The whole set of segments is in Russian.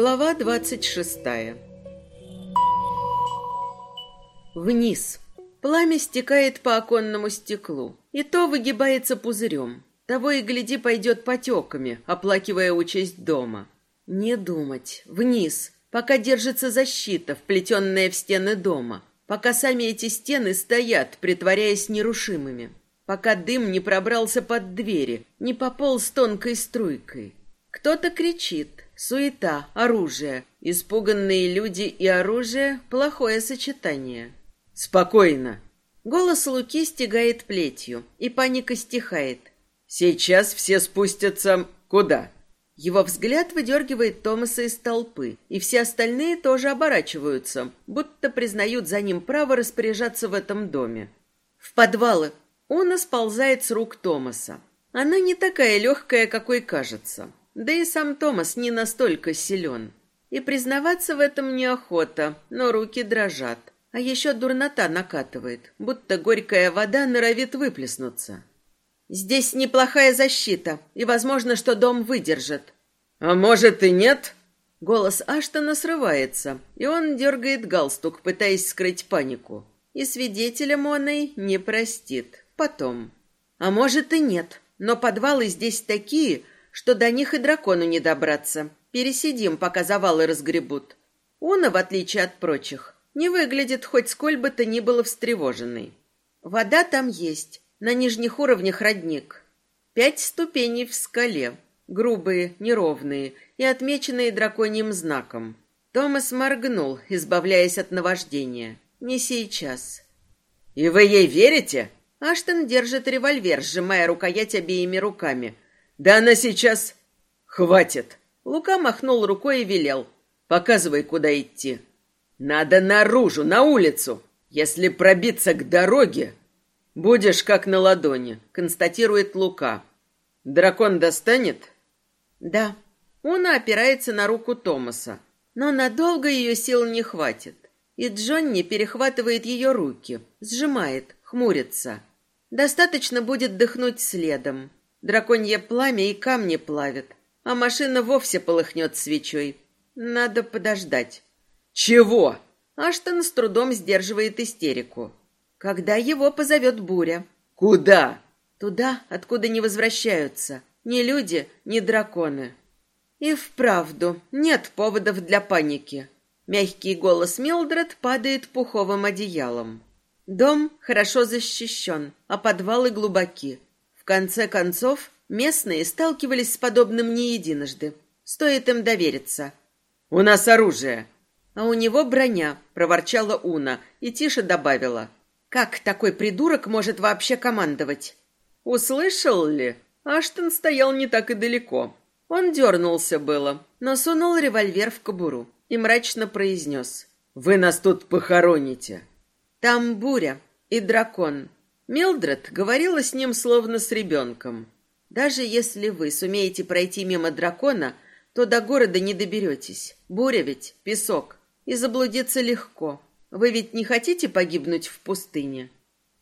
Глава двадцать шестая Вниз. Пламя стекает по оконному стеклу, и то выгибается пузырем. Того и гляди пойдет потеками, оплакивая участь дома. Не думать. Вниз, пока держится защита, вплетенная в стены дома. Пока сами эти стены стоят, притворяясь нерушимыми. Пока дым не пробрался под двери, не пополз тонкой струйкой. Кто-то кричит. Суета, оружие. Испуганные люди и оружие – плохое сочетание. «Спокойно!» Голос Луки стегает плетью, и паника стихает. «Сейчас все спустятся куда?» Его взгляд выдергивает Томаса из толпы, и все остальные тоже оборачиваются, будто признают за ним право распоряжаться в этом доме. В подвалы. Уна сползает с рук Томаса. Она не такая легкая, какой кажется. Да и сам Томас не настолько силен. И признаваться в этом неохота, но руки дрожат. А еще дурнота накатывает, будто горькая вода норовит выплеснуться. Здесь неплохая защита, и возможно, что дом выдержит. А может и нет? Голос Аштона срывается, и он дергает галстук, пытаясь скрыть панику. И свидетеля Моной не простит. Потом. А может и нет, но подвалы здесь такие, что до них и дракону не добраться. Пересидим, пока завалы разгребут. Уна, в отличие от прочих, не выглядит хоть сколь бы то ни было встревоженной. Вода там есть, на нижних уровнях родник. Пять ступеней в скале, грубые, неровные и отмеченные драконьим знаком. Томас моргнул, избавляясь от наваждения. Не сейчас. «И вы ей верите?» Аштон держит револьвер, сжимая рукоять обеими руками – да она сейчас... Хватит. Лука махнул рукой и велел. Показывай, куда идти. Надо наружу, на улицу. Если пробиться к дороге, будешь как на ладони, констатирует Лука. Дракон достанет? Да. Он опирается на руку Томаса, но надолго ее сил не хватит. И Джонни перехватывает ее руки, сжимает, хмурится. Достаточно будет дыхнуть следом. Драконье пламя и камни плавит, а машина вовсе полыхнет свечой. Надо подождать. Чего? Аштон с трудом сдерживает истерику. Когда его позовет буря. Куда? Туда, откуда не возвращаются. Ни люди, ни драконы. И вправду нет поводов для паники. Мягкий голос Милдред падает пуховым одеялом. Дом хорошо защищен, а подвалы глубоки конце концов, местные сталкивались с подобным не единожды. Стоит им довериться. «У нас оружие!» «А у него броня», — проворчала Уна и тише добавила. «Как такой придурок может вообще командовать?» «Услышал ли?» Аштон стоял не так и далеко. Он дернулся было, но сунул револьвер в кобуру и мрачно произнес. «Вы нас тут похороните!» «Там буря и дракон. Милдред говорила с ним словно с ребенком. «Даже если вы сумеете пройти мимо дракона, то до города не доберетесь. Буря ведь, песок, и заблудиться легко. Вы ведь не хотите погибнуть в пустыне?»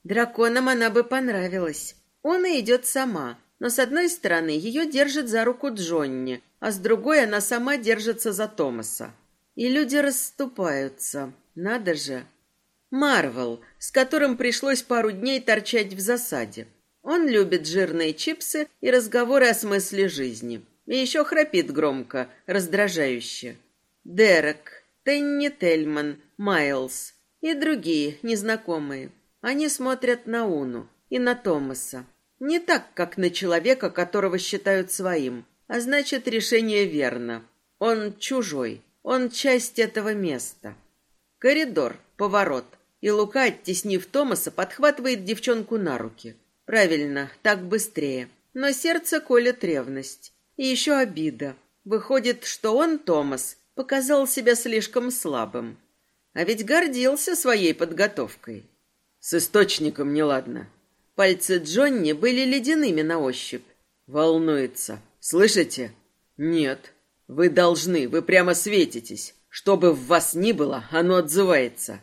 Драконам она бы понравилась. Он и идет сама, но с одной стороны ее держит за руку Джонни, а с другой она сама держится за Томаса. И люди расступаются. Надо же. Марвел, с которым пришлось пару дней торчать в засаде. Он любит жирные чипсы и разговоры о смысле жизни. И еще храпит громко, раздражающе. Дерек, Тенни Тельман, Майлз и другие незнакомые. Они смотрят на Уну и на Томаса. Не так, как на человека, которого считают своим, а значит, решение верно. Он чужой, он часть этого места. Коридор, поворот. И Лука, оттеснив Томаса, подхватывает девчонку на руки. Правильно, так быстрее. Но сердце колет ревность. И еще обида. Выходит, что он, Томас, показал себя слишком слабым. А ведь гордился своей подготовкой. С источником неладно. Пальцы Джонни были ледяными на ощупь. Волнуется. Слышите? Нет. Вы должны, вы прямо светитесь. Что бы в вас ни было, оно отзывается.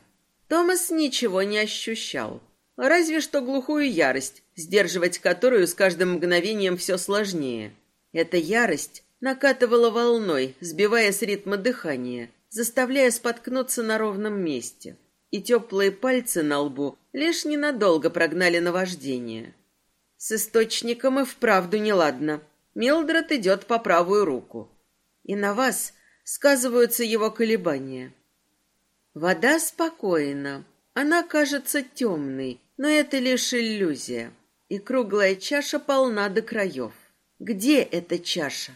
Томас ничего не ощущал. Разве что глухую ярость, сдерживать которую с каждым мгновением все сложнее. Эта ярость накатывала волной, сбивая с ритма дыхания, заставляя споткнуться на ровном месте. И теплые пальцы на лбу лишь ненадолго прогнали наваждение. С источником и вправду неладно. Милдред идет по правую руку. И на вас сказываются его колебания. Вода спокойна. Она кажется темной, но это лишь иллюзия. И круглая чаша полна до краев. Где эта чаша?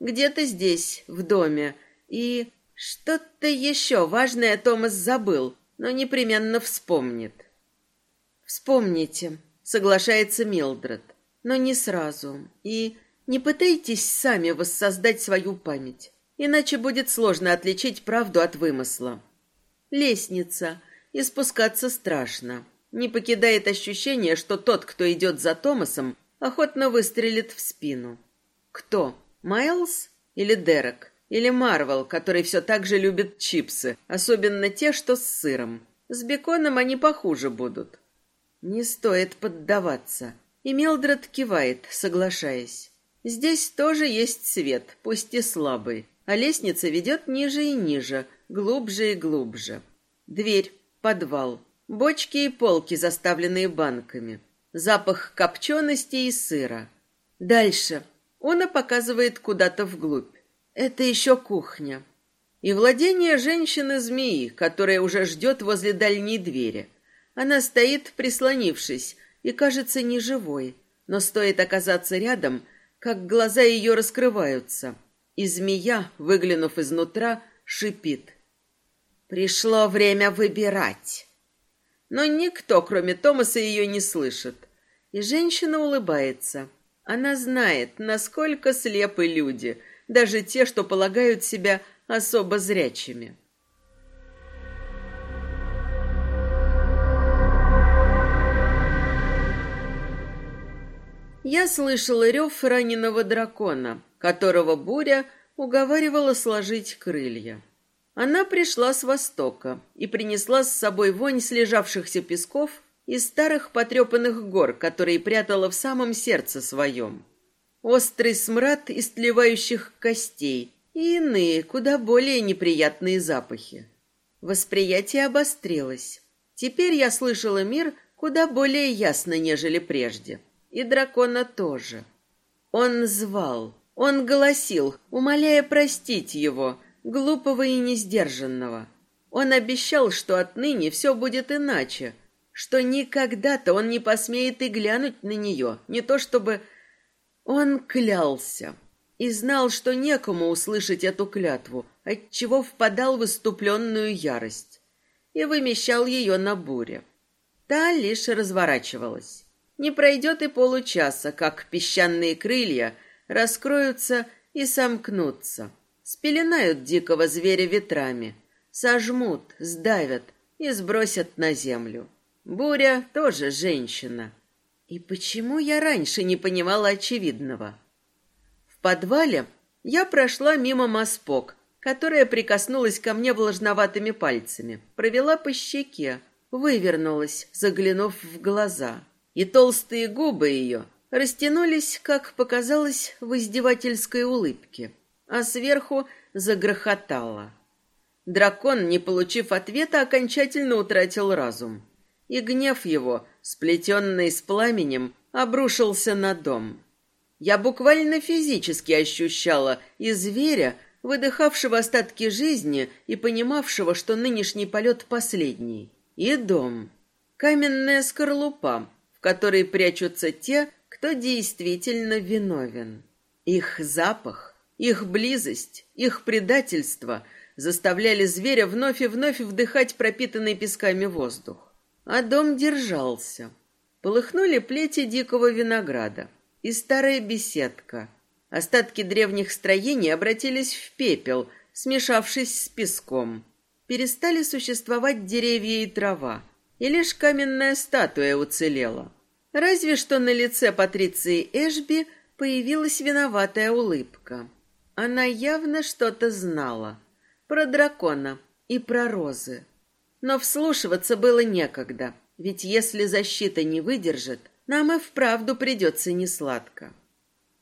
Где-то здесь, в доме. И что-то еще важное Томас забыл, но непременно вспомнит. Вспомните, соглашается Милдред, но не сразу. И не пытайтесь сами воссоздать свою память, иначе будет сложно отличить правду от вымысла. Лестница, и спускаться страшно. Не покидает ощущение, что тот, кто идет за Томасом, охотно выстрелит в спину. Кто? Майлз или Дерек? Или Марвел, который все так же любит чипсы, особенно те, что с сыром. С беконом они похуже будут. Не стоит поддаваться. И Милдред кивает, соглашаясь. Здесь тоже есть свет, пусть и слабый, а лестница ведет ниже и ниже, глубже и глубже. Дверь, подвал, бочки и полки, заставленные банками. Запах копчености и сыра. Дальше. Она показывает куда-то вглубь. Это еще кухня. И владение женщины-змеи, которая уже ждет возле дальней двери. Она стоит, прислонившись, и кажется неживой. Но стоит оказаться рядом, как глаза ее раскрываются. И змея, выглянув изнутра, шипит. «Пришло время выбирать». Но никто, кроме Томаса, ее не слышит. И женщина улыбается. Она знает, насколько слепы люди — даже те, что полагают себя особо зрячими. Я слышала рев раненого дракона, которого буря уговаривала сложить крылья. Она пришла с востока и принесла с собой вонь слежавшихся песков из старых потрепанных гор, которые прятала в самом сердце своем острый смрад истлевающих костей и иные, куда более неприятные запахи. Восприятие обострилось. Теперь я слышала мир куда более ясно, нежели прежде. И дракона тоже. Он звал, он голосил, умоляя простить его, глупого и несдержанного. Он обещал, что отныне все будет иначе, что никогда-то он не посмеет и глянуть на нее, не то чтобы он клялся и знал, что некому услышать эту клятву, отчего впадал в выступленную ярость и вымещал ее на буре. Та лишь разворачивалась. Не пройдет и получаса, как песчаные крылья раскроются и сомкнутся, спеленают дикого зверя ветрами, сожмут, сдавят и сбросят на землю. Буря тоже женщина, и почему я раньше не понимала очевидного? В подвале я прошла мимо Маспок, которая прикоснулась ко мне влажноватыми пальцами, провела по щеке, вывернулась, заглянув в глаза. И толстые губы ее растянулись, как показалось, в издевательской улыбке, а сверху загрохотало. Дракон, не получив ответа, окончательно утратил разум. И гнев его сплетенный с пламенем, обрушился на дом. Я буквально физически ощущала и зверя, выдыхавшего остатки жизни и понимавшего, что нынешний полет последний, и дом. Каменная скорлупа, в которой прячутся те, кто действительно виновен. Их запах, их близость, их предательство заставляли зверя вновь и вновь вдыхать пропитанный песками воздух а дом держался. Полыхнули плети дикого винограда и старая беседка. Остатки древних строений обратились в пепел, смешавшись с песком. Перестали существовать деревья и трава, и лишь каменная статуя уцелела. Разве что на лице Патриции Эшби появилась виноватая улыбка. Она явно что-то знала. Про дракона и про розы. Но вслушиваться было некогда, ведь если защита не выдержит, нам и вправду придется несладко.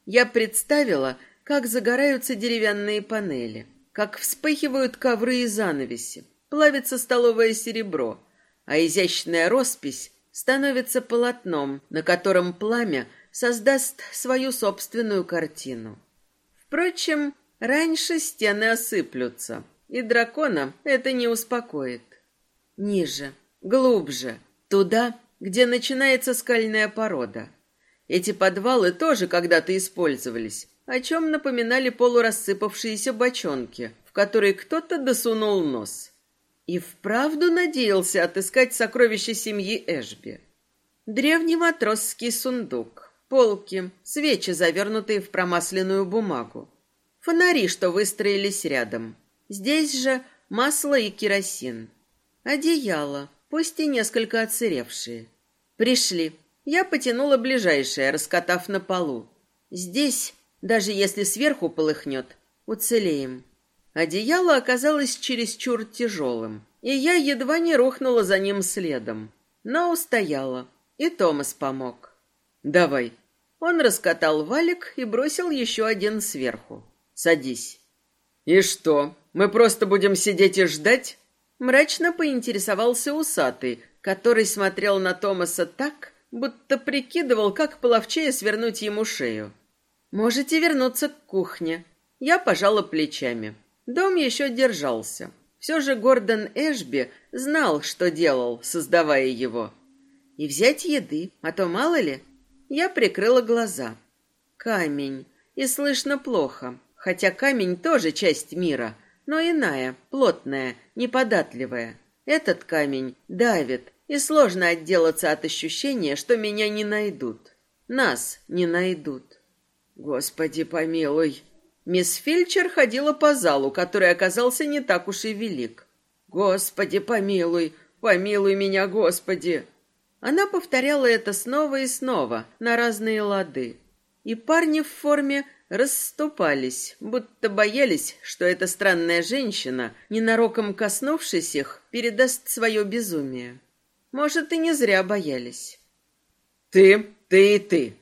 Я представила, как загораются деревянные панели, как вспыхивают ковры и занавеси, плавится столовое серебро, а изящная роспись становится полотном, на котором пламя создаст свою собственную картину. Впрочем, раньше стены осыплются, и дракона это не успокоит. Ниже, глубже, туда, где начинается скальная порода. Эти подвалы тоже когда-то использовались, о чем напоминали полурассыпавшиеся бочонки, в которые кто-то досунул нос. И вправду надеялся отыскать сокровища семьи Эшби. Древний матросский сундук, полки, свечи, завернутые в промасленную бумагу, фонари, что выстроились рядом. Здесь же масло и керосин. Одеяло, пусть и несколько отсыревшие. Пришли. Я потянула ближайшее, раскатав на полу. Здесь, даже если сверху полыхнет, уцелеем. Одеяло оказалось чересчур тяжелым, и я едва не рухнула за ним следом. Но устояла, и Томас помог. «Давай». Он раскатал валик и бросил еще один сверху. «Садись». «И что, мы просто будем сидеть и ждать?» Мрачно поинтересовался усатый, который смотрел на Томаса так, будто прикидывал, как половчее свернуть ему шею. «Можете вернуться к кухне». Я пожала плечами. Дом еще держался. Все же Гордон Эшби знал, что делал, создавая его. И взять еды, а то мало ли. Я прикрыла глаза. Камень. И слышно плохо. Хотя камень тоже часть мира, но иная, плотная, неподатливая. Этот камень давит, и сложно отделаться от ощущения, что меня не найдут. Нас не найдут. Господи помилуй, Мисс Фильчер ходила по залу, который оказался не так уж и велик. «Господи, помилуй, помилуй меня, Господи!» Она повторяла это снова и снова, на разные лады. И парни в форме расступались, будто боялись, что эта странная женщина, ненароком коснувшись их, передаст свое безумие. Может, и не зря боялись. «Ты, ты и ты!»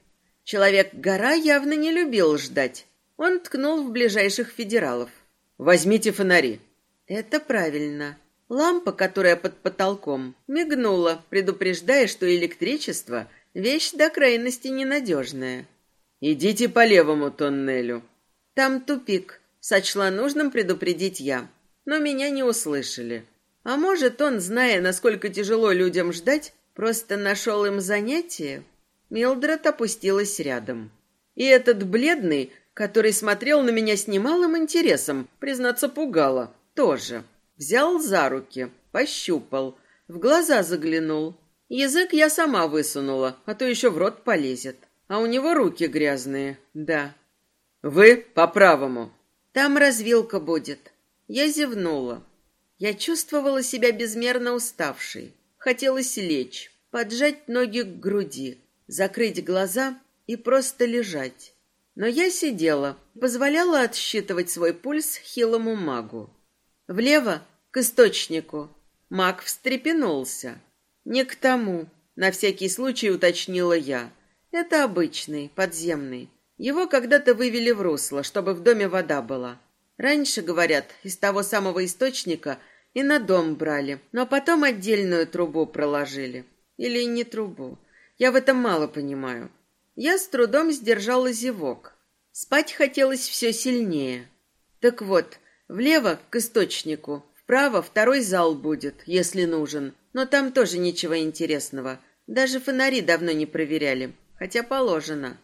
Человек-гора явно не любил ждать, он ткнул в ближайших федералов. «Возьмите фонари». «Это правильно». Лампа, которая под потолком, мигнула, предупреждая, что электричество — вещь до крайности ненадежная. «Идите по левому тоннелю». «Там тупик», — сочла нужным предупредить я. Но меня не услышали. А может, он, зная, насколько тяжело людям ждать, просто нашел им занятие? Милдред опустилась рядом. И этот бледный, который смотрел на меня с немалым интересом, признаться, пугало, тоже. Взял за руки, пощупал, в глаза заглянул. Язык я сама высунула, а то еще в рот полезет. А у него руки грязные, да. Вы по правому. Там развилка будет. Я зевнула. Я чувствовала себя безмерно уставшей. Хотелось лечь, поджать ноги к груди, закрыть глаза и просто лежать. Но я сидела, позволяла отсчитывать свой пульс хилому магу. Влево, к источнику. Маг встрепенулся. Не к тому, на всякий случай уточнила я. Это обычный, подземный. Его когда-то вывели в русло, чтобы в доме вода была. Раньше, говорят, из того самого источника и на дом брали, но потом отдельную трубу проложили. Или не трубу. Я в этом мало понимаю. Я с трудом сдержала зевок. Спать хотелось все сильнее. Так вот, влево к источнику, вправо второй зал будет, если нужен. Но там тоже ничего интересного. Даже фонари давно не проверяли, хотя положено.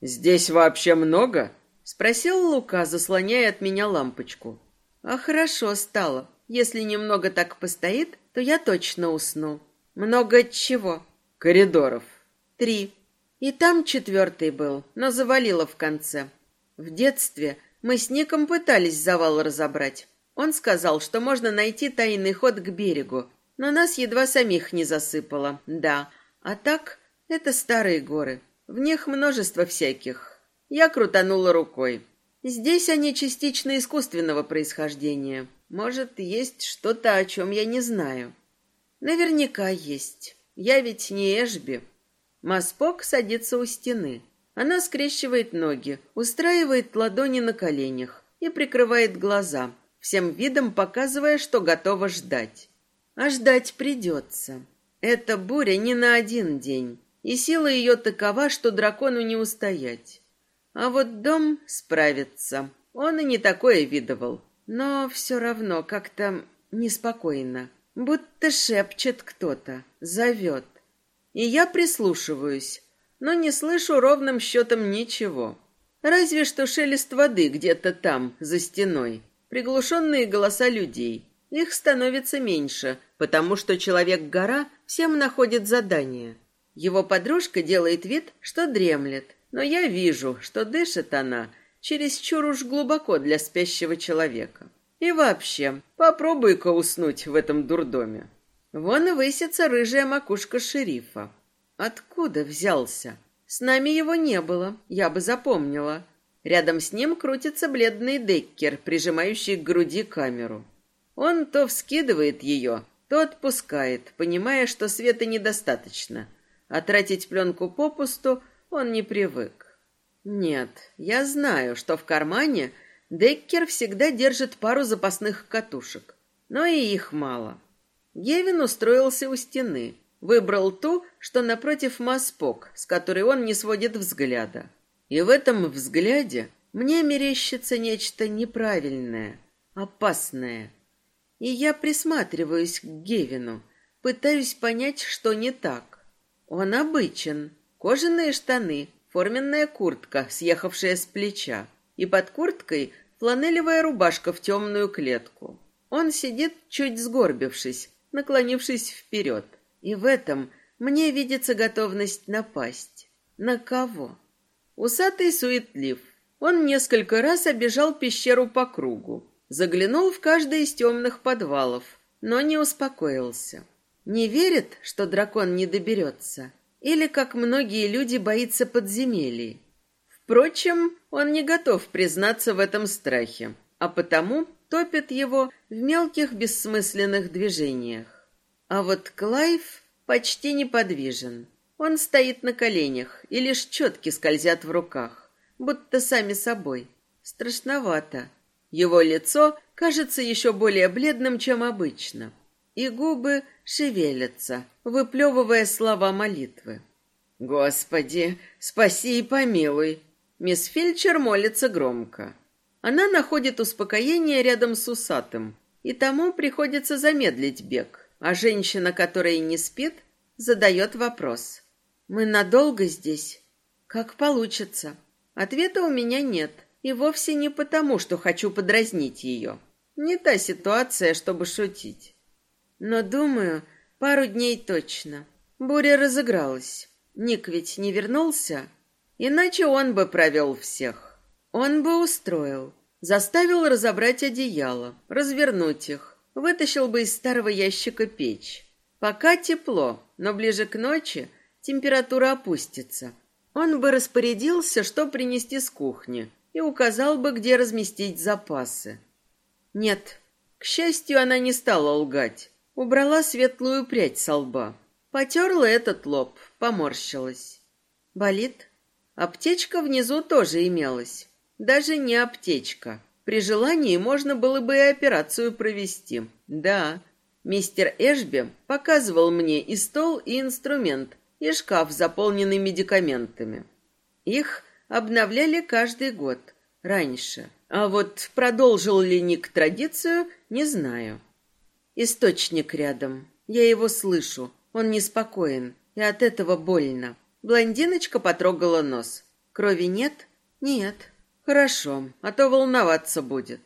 «Здесь вообще много?» — спросил Лука, заслоняя от меня лампочку. «А хорошо стало. Если немного так постоит, то я точно усну. Много чего?» «Коридоров». «Три. И там четвертый был, но завалило в конце. В детстве мы с Ником пытались завал разобрать. Он сказал, что можно найти тайный ход к берегу, но нас едва самих не засыпало, да. А так, это старые горы. В них множество всяких. Я крутанула рукой. Здесь они частично искусственного происхождения. Может, есть что-то, о чем я не знаю. Наверняка есть. Я ведь не Эшби. Маспок садится у стены. Она скрещивает ноги, устраивает ладони на коленях и прикрывает глаза, всем видом показывая, что готова ждать. А ждать придется. Эта буря не на один день, и сила ее такова, что дракону не устоять. А вот дом справится. Он и не такое видывал. Но все равно как-то неспокойно. Будто шепчет кто-то, зовет. И я прислушиваюсь, но не слышу ровным счетом ничего. Разве что шелест воды где-то там, за стеной. Приглушенные голоса людей. Их становится меньше, потому что Человек-гора всем находит задание. Его подружка делает вид, что дремлет, но я вижу, что дышит она чересчур уж глубоко для спящего человека. И вообще, попробуй-ка уснуть в этом дурдоме. Вон и высится рыжая макушка шерифа. Откуда взялся? С нами его не было, я бы запомнила. Рядом с ним крутится бледный Деккер, прижимающий к груди камеру. Он то вскидывает ее, то отпускает, понимая, что света недостаточно. А тратить пленку попусту он не привык. Нет, я знаю, что в кармане Деккер всегда держит пару запасных катушек, но и их мало. Гевин устроился у стены, выбрал ту, что напротив Маспок, с которой он не сводит взгляда. И в этом взгляде мне мерещится нечто неправильное, опасное. И я присматриваюсь к Гевину, пытаюсь понять, что не так. Он обычен. Кожаные штаны, форменная куртка, съехавшая с плеча, и под курткой фланелевая рубашка в темную клетку. Он сидит, чуть сгорбившись, наклонившись вперед. И в этом мне видится готовность напасть. На кого? Усатый суетлив. Он несколько раз обежал пещеру по кругу, заглянул в каждый из темных подвалов, но не успокоился. Не верит, что дракон не доберется? Или, как многие люди, боится подземелий? Впрочем, он не готов признаться в этом страхе, а потому топит его в мелких бессмысленных движениях. А вот Клайв почти неподвижен. Он стоит на коленях, и лишь четки скользят в руках, будто сами собой. Страшновато. Его лицо кажется еще более бледным, чем обычно, и губы шевелятся, выплевывая слова молитвы. «Господи, спаси и помилуй!» Мисс Фельчер молится громко. Она находит успокоение рядом с усатым, и тому приходится замедлить бег, а женщина, которая не спит, задает вопрос. «Мы надолго здесь?» «Как получится?» Ответа у меня нет, и вовсе не потому, что хочу подразнить ее. Не та ситуация, чтобы шутить. Но, думаю, пару дней точно. Буря разыгралась. Ник ведь не вернулся, Иначе он бы провел всех. Он бы устроил. Заставил разобрать одеяло, развернуть их. Вытащил бы из старого ящика печь. Пока тепло, но ближе к ночи температура опустится. Он бы распорядился, что принести с кухни, и указал бы, где разместить запасы. Нет, к счастью, она не стала лгать. Убрала светлую прядь со лба. Потерла этот лоб, поморщилась. «Болит?» Аптечка внизу тоже имелась. Даже не аптечка. При желании можно было бы и операцию провести. Да, мистер Эшби показывал мне и стол, и инструмент, и шкаф, заполненный медикаментами. Их обновляли каждый год, раньше. А вот продолжил ли Ник традицию, не знаю. Источник рядом. Я его слышу. Он неспокоен, и от этого больно. Блондиночка потрогала нос. Крови нет? Нет. Хорошо, а то волноваться будет.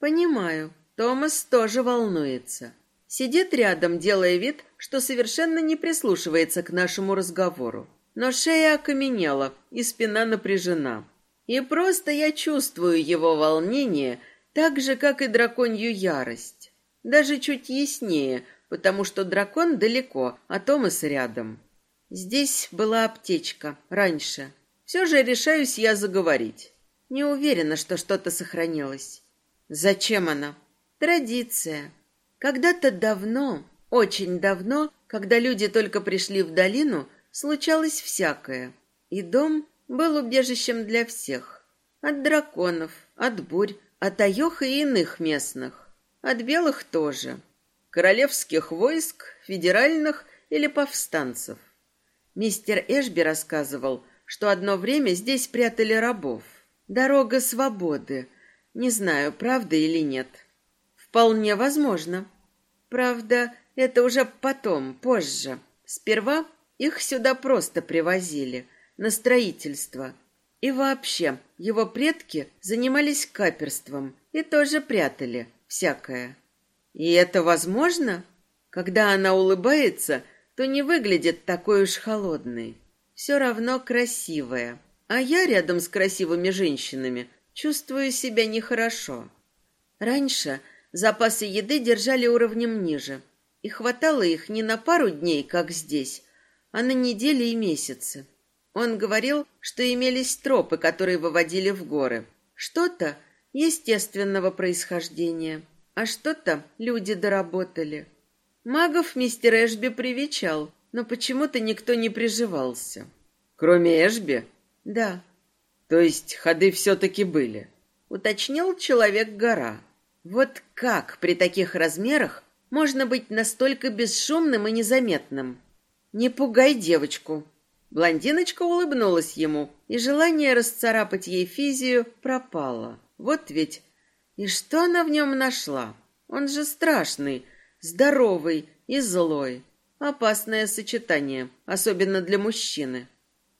Понимаю. Томас тоже волнуется. Сидит рядом, делая вид, что совершенно не прислушивается к нашему разговору. Но шея окаменела, и спина напряжена. И просто я чувствую его волнение так же, как и драконью ярость. Даже чуть яснее, потому что дракон далеко, а Томас рядом. Здесь была аптечка раньше. Все же решаюсь я заговорить. Не уверена, что что-то сохранилось. Зачем она? Традиция. Когда-то давно, очень давно, когда люди только пришли в долину, случалось всякое. И дом был убежищем для всех. От драконов, от бурь, от аёх и иных местных. От белых тоже. Королевских войск, федеральных или повстанцев. Мистер Эшби рассказывал, что одно время здесь прятали рабов. Дорога свободы. Не знаю, правда или нет. Вполне возможно. Правда, это уже потом, позже. Сперва их сюда просто привозили, на строительство. И вообще, его предки занимались каперством и тоже прятали всякое. И это возможно? Когда она улыбается, то не выглядит такой уж холодной. Все равно красивая. А я рядом с красивыми женщинами чувствую себя нехорошо. Раньше запасы еды держали уровнем ниже, и хватало их не на пару дней, как здесь, а на недели и месяцы. Он говорил, что имелись тропы, которые выводили в горы. Что-то естественного происхождения, а что-то люди доработали. Магов мистер Эшби привечал, но почему-то никто не приживался. Кроме Эшби? Да. То есть ходы все-таки были? Уточнил человек-гора. Вот как при таких размерах можно быть настолько бесшумным и незаметным? Не пугай девочку. Блондиночка улыбнулась ему, и желание расцарапать ей физию пропало. Вот ведь... И что она в нем нашла? Он же страшный, здоровый и злой. Опасное сочетание, особенно для мужчины.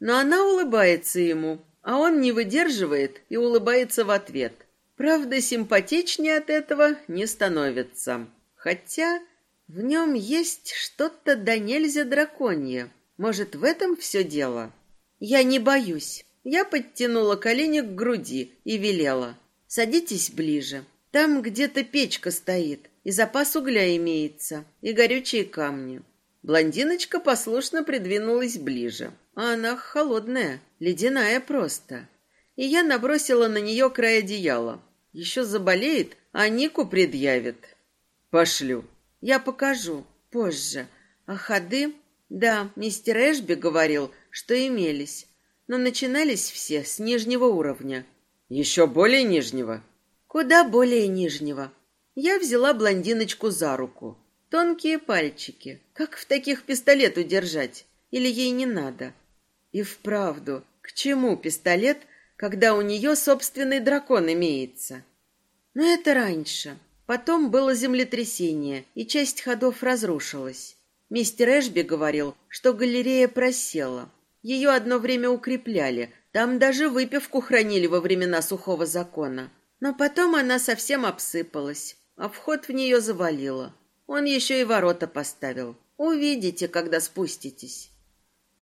Но она улыбается ему, а он не выдерживает и улыбается в ответ. Правда, симпатичнее от этого не становится. Хотя в нем есть что-то да нельзя драконье. Может, в этом все дело? Я не боюсь. Я подтянула колени к груди и велела. Садитесь ближе. Там где-то печка стоит, и запас угля имеется, и горючие камни. Блондиночка послушно придвинулась ближе. А она холодная, ледяная просто. И я набросила на нее край одеяла. Еще заболеет, а Нику предъявит. Пошлю. Я покажу позже. А ходы... Да, мистер Эшби говорил, что имелись. Но начинались все с нижнего уровня. Еще более нижнего? Куда более нижнего. Я взяла блондиночку за руку. Тонкие пальчики. Как в таких пистолет удержать? Или ей не надо? И вправду, к чему пистолет, когда у нее собственный дракон имеется? Но это раньше. Потом было землетрясение, и часть ходов разрушилась. Мистер Эшби говорил, что галерея просела. Ее одно время укрепляли, там даже выпивку хранили во времена сухого закона. Но потом она совсем обсыпалась, а вход в нее завалило. Он еще и ворота поставил. Увидите, когда спуститесь.